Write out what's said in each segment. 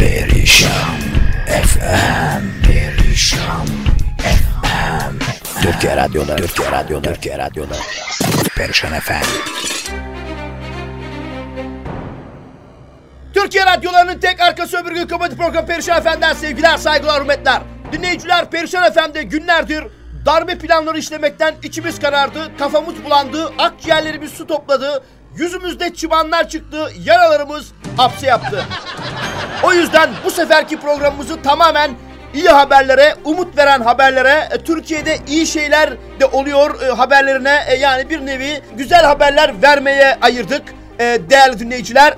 Perişan FM Perişan FM Türkiye Radyo'da Türkiye Radyo'da Türkiye Radyo'da Perişan FM Türkiye radyolarının tek arkası öbür gün komedi programı Perişan FM'den sevgiler, saygılar, hürmetler. Dinleyiciler Perişan FM'de günlerdir darbe planları işlemekten içimiz karardı, kafamız bulandı, akciğerlerimiz su topladı, yüzümüzde çıbanlar çıktı, yaralarımız hapse yaptı. O yüzden bu seferki programımızı tamamen iyi haberlere, umut veren haberlere, e, Türkiye'de iyi şeyler de oluyor e, haberlerine e, yani bir nevi güzel haberler vermeye ayırdık değerli dinleyiciler.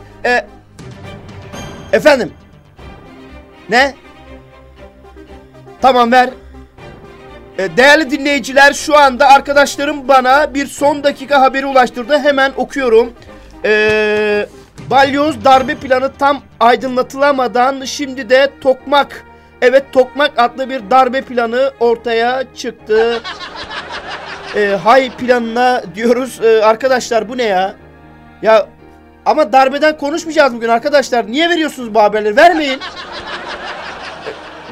Efendim? Ne? Tamam ver. Değerli dinleyiciler şu anda arkadaşlarım bana bir son dakika haberi ulaştırdı. Hemen okuyorum. Eee... Balyoz darbe planı tam aydınlatılamadan şimdi de Tokmak Evet Tokmak adlı bir darbe planı ortaya çıktı. Ee, hay planına diyoruz. Ee, arkadaşlar bu ne ya? Ya ama darbeden konuşmayacağız bugün arkadaşlar. Niye veriyorsunuz bu haberleri? Vermeyin.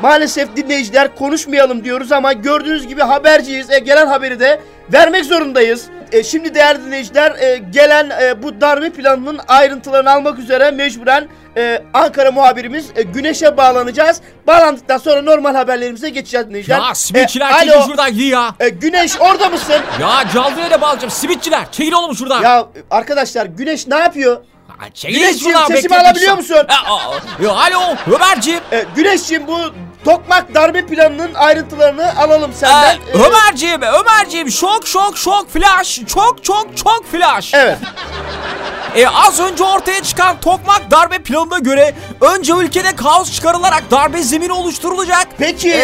Maalesef dinleyiciler konuşmayalım diyoruz ama gördüğünüz gibi haberciyiz. E, gelen haberi de vermek zorundayız. E, şimdi değerli dinleyiciler e, gelen e, bu darbe planının ayrıntılarını almak üzere mecburen e, Ankara muhabirimiz e, Güneş'e bağlanacağız. Bağlandıktan sonra normal haberlerimize geçeceğiz dinleyiciler. Ya simitçiler E, çekil şuradan iyi ya. e, Güneş orada mısın? Ya canlıya da bağlayacağım simitçiler çekil oğlum şuradan. ya arkadaşlar Güneş ne yapıyor? Ha, Çekil Güneşciğim, şuradan, sesimi alabiliyor musun? Ha, aa, ya, alo Ömerciğim. E, Güneşciğim bu Tokmak darbe planının ayrıntılarını alalım senden. Ee, Ömerciğim, Ömerciğim şok şok şok flash. Çok çok çok flash. Evet. E, az önce ortaya çıkan Tokmak darbe planına göre önce ülkede kaos çıkarılarak darbe zemini oluşturulacak. Peki E,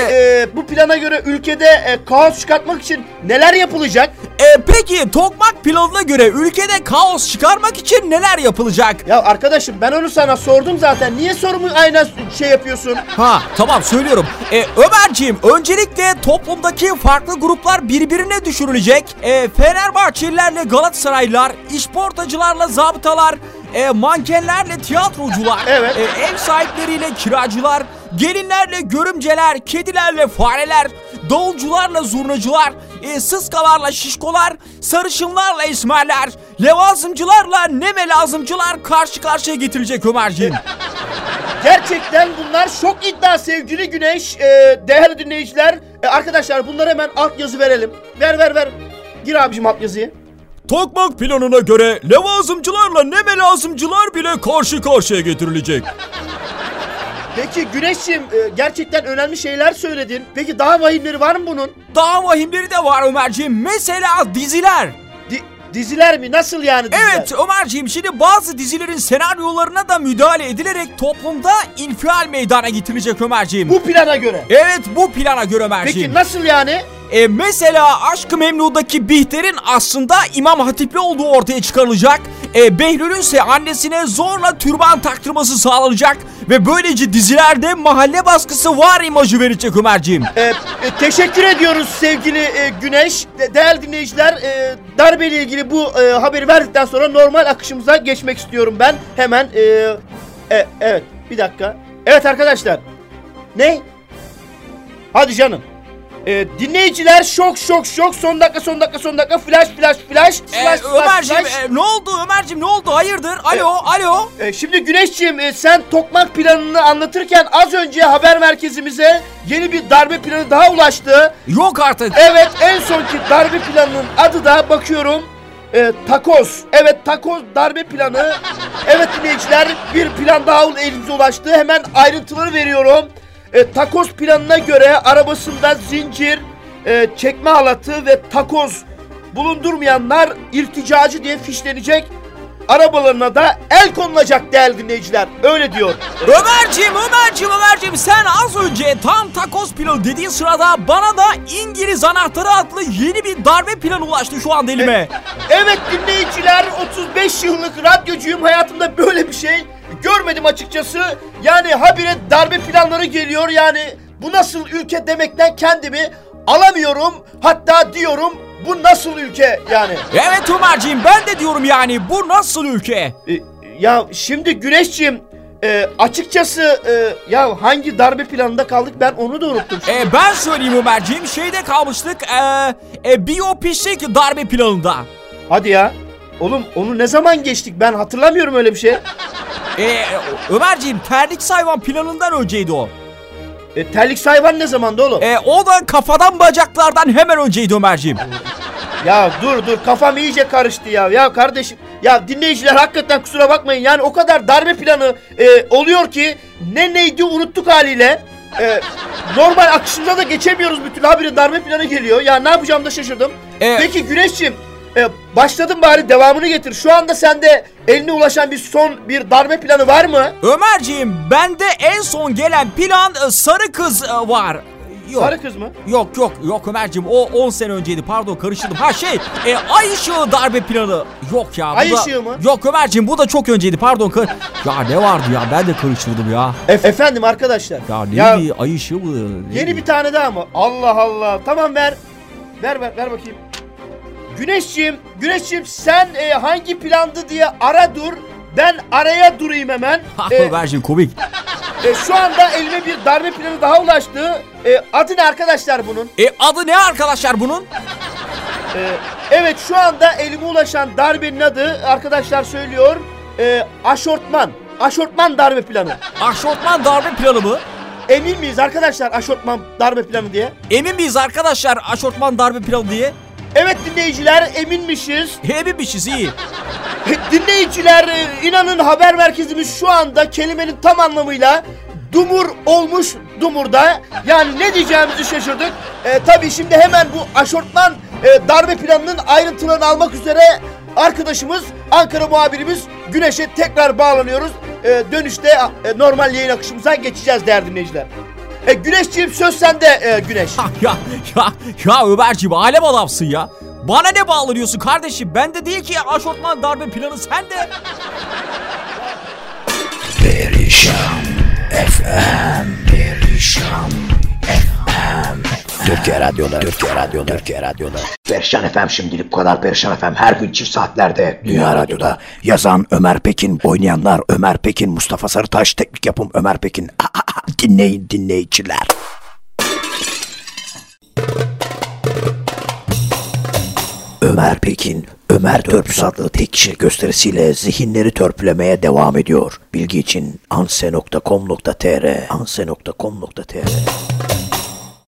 e, bu plana göre ülkede e, kaos çıkartmak için neler yapılacak? E, peki Tokmak planına göre ülkede kaos çıkarmak için neler yapılacak? Ya arkadaşım ben onu sana sordum zaten. Niye sorumu aynen şey yapıyorsun? Ha tamam söylüyorum. E, Ömerciğim öncelikle toplumdaki farklı gruplar birbirine düşürülecek. E, Fenerbahçelilerle Galatasaraylılar, işportacılarla zabıtalar, e, mankenlerle tiyatrocular, Evet. e, ev sahipleriyle kiracılar, gelinlerle görümceler, kedilerle fareler, davulcularla zurnacılar, e, sıskalarla şişkolar, sarışınlarla esmerler, levazımcılarla neme lazımcılar karşı karşıya getirilecek Ömerciğim. Gerçekten bunlar şok iddia sevgili Güneş. E, değerli dinleyiciler. E, arkadaşlar bunlara hemen altyazı verelim. Ver ver ver. Gir abicim altyazıyı. Tokmak planına göre levazımcılarla neme lazımcılar bile karşı karşıya getirilecek. Peki Güneş'ciğim e, gerçekten önemli şeyler söyledin. Peki daha vahimleri var mı bunun? Daha vahimleri de var Ömerciğim. Mesela diziler. Di- diziler mi? Nasıl yani diziler? Evet Ömerciğim şimdi bazı dizilerin senaryolarına da müdahale edilerek toplumda infial meydana getirilecek Ömerciğim. Bu plana göre. Evet bu plana göre Ömerciğim. Peki nasıl yani? E, mesela Aşk-ı Memnu'daki Bihter'in aslında İmam Hatipli olduğu ortaya çıkarılacak. E, Behlül'ün ise annesine zorla türban taktırması sağlanacak. Ve böylece dizilerde mahalle baskısı var imajı verecek Ömerciğim. E, e, teşekkür ediyoruz sevgili e, Güneş. De- değerli dinleyiciler e, darbeyle ilgili bu e, haberi verdikten sonra normal akışımıza geçmek istiyorum ben. Hemen e, e, evet bir dakika. Evet arkadaşlar. Ne? Hadi canım. E, dinleyiciler şok şok şok son dakika son dakika son dakika flash flash flash E, flash flash Ömerciğim flash. e, ne oldu Ömerciğim ne oldu hayırdır? Alo alo. E, şimdi Güneşciğim e, sen tokmak planını anlatırken az önce haber merkezimize yeni bir darbe planı daha ulaştı. Yok artık. Evet en sonki darbe planının adı da bakıyorum e, takoz. Evet takoz darbe planı. Evet dinleyiciler bir plan daha elimize ulaştı. Hemen ayrıntıları veriyorum. E, takoz planına göre arabasında zincir, e, çekme halatı ve takoz bulundurmayanlar irticacı diye fişlenecek. Arabalarına da el konulacak değerli dinleyiciler. Öyle diyor. Ömerciğim, Ömerciğim, Ömerciğim sen az önce tam takoz planı dediğin sırada bana da İngiliz anahtarı adlı yeni bir darbe planı ulaştı şu anda elime. Evet dinleyiciler 35 yıllık radyocuyum hayatımda böyle bir şey görmedim açıkçası. Yani habire darbe planları geliyor yani bu nasıl ülke demekten kendimi alamıyorum. Hatta diyorum bu nasıl ülke yani. Evet Ömerciğim ben de diyorum yani bu nasıl ülke? E, ya şimdi Güneşciğim e, açıkçası e, ya hangi darbe planında kaldık ben onu da unuttum. E, ben söyleyeyim Ömerciğim şeyde kalmıştık e, e, biyopisik darbe planında. Hadi ya. Oğlum onu ne zaman geçtik ben hatırlamıyorum öyle bir şey. E, Ömerciğim terlik hayvan planından önceydi o. E, terlik hayvan ne zamandı oğlum? E, o da kafadan bacaklardan hemen önceydi Ömerciğim. Ya dur dur kafam iyice karıştı ya. Ya kardeşim ya dinleyiciler hakikaten kusura bakmayın. Yani o kadar darbe planı e, oluyor ki ne neydi unuttuk haliyle. E, normal akışında da geçemiyoruz bütün habire darbe planı geliyor. Ya ne yapacağım da şaşırdım. E, Peki Güneş'ciğim e, başladın bari devamını getir. Şu anda sende eline ulaşan bir son bir darbe planı var mı? Ömerciğim bende en son gelen plan e, sarı kız e, var. Yok. Sarı kız mı? Yok yok yok Ömerciğim o 10 sene önceydi pardon karıştırdım. Ha şey e, ay ışığı darbe planı. Yok ya. bu Ay da- ışığı mı? Yok Ömerciğim bu da çok önceydi pardon. Kar ya ne vardı ya ben de karıştırdım ya. E- efendim arkadaşlar. Ya neydi Ya, ay ışığı mı? Neydi? Yeni bir tane daha mı? Allah Allah. Tamam ver. Ver ver ver bakayım. Güneşciğim, Güneşciğim sen e, hangi plandı diye ara dur. Ben araya durayım hemen. Ha E, Ömerciğim komik. e, şu anda elime bir darbe planı daha ulaştı. E, adı ne arkadaşlar bunun? E adı ne arkadaşlar bunun? E, evet şu anda elime ulaşan darbenin adı arkadaşlar söylüyor. E, aşortman. Aşortman darbe planı. Aşortman darbe planı mı? Emin miyiz arkadaşlar aşortman darbe planı diye? Emin miyiz arkadaşlar aşortman darbe planı diye? Evet dinleyiciler eminmişiz. Eminmişiz iyi. Dinleyiciler inanın haber merkezimiz şu anda kelimenin tam anlamıyla dumur olmuş dumurda. Yani ne diyeceğimizi şaşırdık. E, tabii şimdi hemen bu aşortman e, darbe planının ayrıntılarını almak üzere arkadaşımız Ankara muhabirimiz Güneş'e tekrar bağlanıyoruz. E, dönüşte e, normal yayın akışımıza geçeceğiz değerli dinleyiciler. E, Güneşciğim söz sende e, Güneş. Ha, ya ya ya Ömerciğim alem adamsın ya. Bana ne bağlanıyorsun kardeşim? Bende değil ki aşortman darbe planı sende. Perişan FM Perişan FM Türkiye Radyoları Türkiye Radyoları Türkiye Radyoları Perişan FM şimdilik bu kadar Perişan FM her gün çift saatlerde Dünya Radyo'da. Yazan Ömer Pekin oynayanlar Ömer Pekin Mustafa Sarıtaş teknik yapım Ömer Pekin. Dinleyin dinleyiciler. Ömer Pekin, Ömer Törpüs adlı tek kişilik gösterisiyle zihinleri törpülemeye devam ediyor. Bilgi için anse.com.tr anse.com.tr